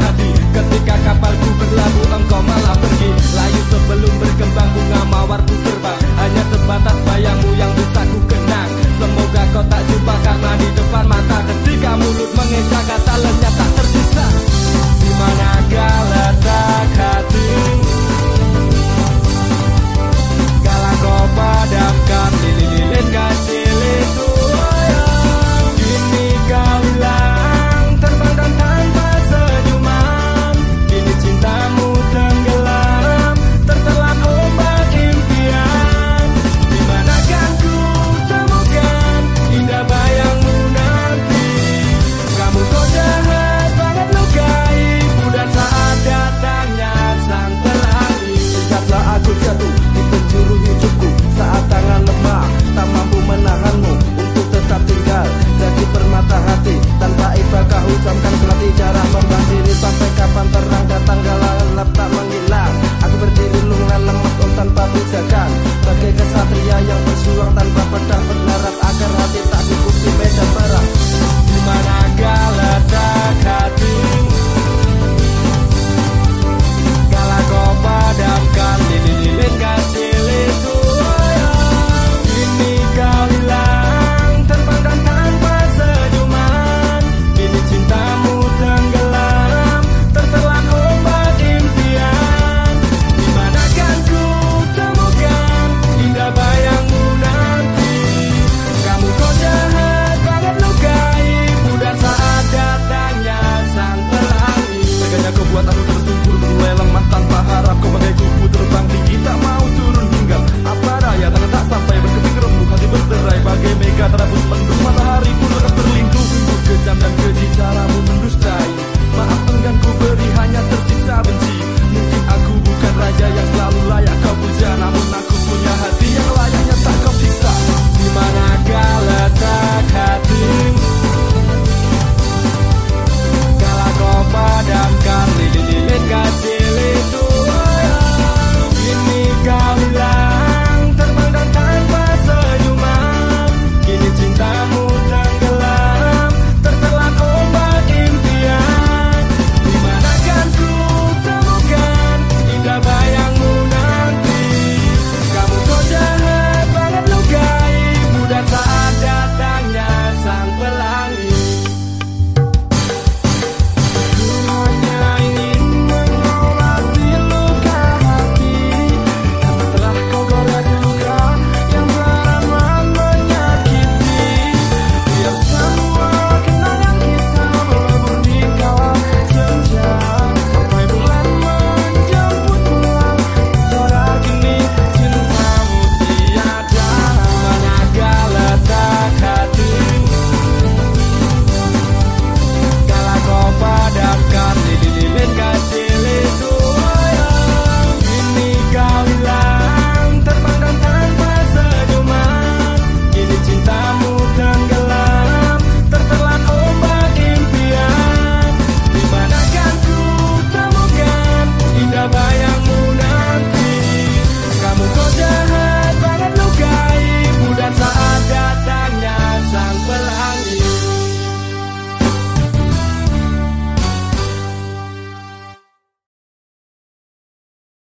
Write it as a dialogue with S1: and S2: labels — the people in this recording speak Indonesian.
S1: hati. Ketika kapalku berlabuh engkau malah pergi. Layu sebelum berkembang bunga mawar putih kata busman